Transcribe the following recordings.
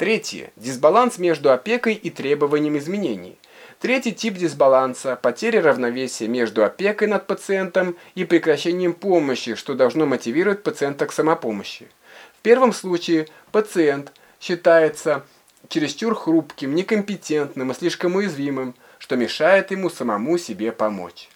Третье. Дисбаланс между опекой и требованием изменений. Третий тип дисбаланса – потеря равновесия между опекой над пациентом и прекращением помощи, что должно мотивировать пациента к самопомощи. В первом случае пациент считается чересчур хрупким, некомпетентным и слишком уязвимым, что мешает ему самому себе помочь.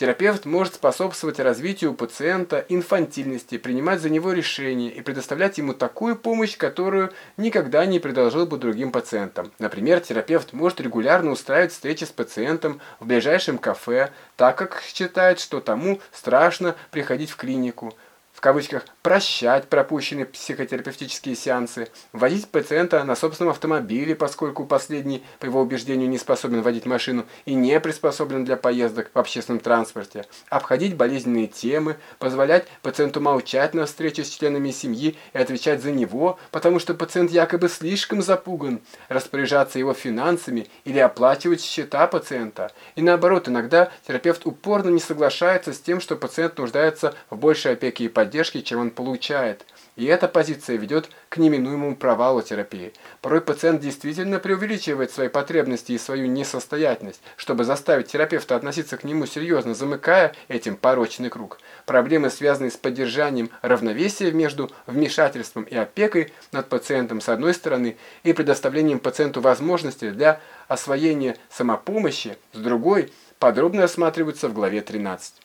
Терапевт может способствовать развитию пациента инфантильности, принимать за него решения и предоставлять ему такую помощь, которую никогда не предложил бы другим пациентам. Например, терапевт может регулярно устраивать встречи с пациентом в ближайшем кафе, так как считает, что тому страшно приходить в клинику в кавычках, прощать пропущенные психотерапевтические сеансы, водить пациента на собственном автомобиле, поскольку последний, по его убеждению, не способен водить машину и не приспособлен для поездок в общественном транспорте, обходить болезненные темы, позволять пациенту молчать на встрече с членами семьи и отвечать за него, потому что пациент якобы слишком запуган, распоряжаться его финансами или оплачивать счета пациента. И наоборот, иногда терапевт упорно не соглашается с тем, что пациент нуждается в большей опеке и поддержке, поддержки, чем он получает. И эта позиция ведет к неминуемому провалу терапии. Порой пациент действительно преувеличивает свои потребности и свою несостоятельность, чтобы заставить терапевта относиться к нему серьезно, замыкая этим порочный круг. Проблемы, связанные с поддержанием равновесия между вмешательством и опекой над пациентом с одной стороны и предоставлением пациенту возможности для освоения самопомощи с другой, подробно рассматриваются в главе 13.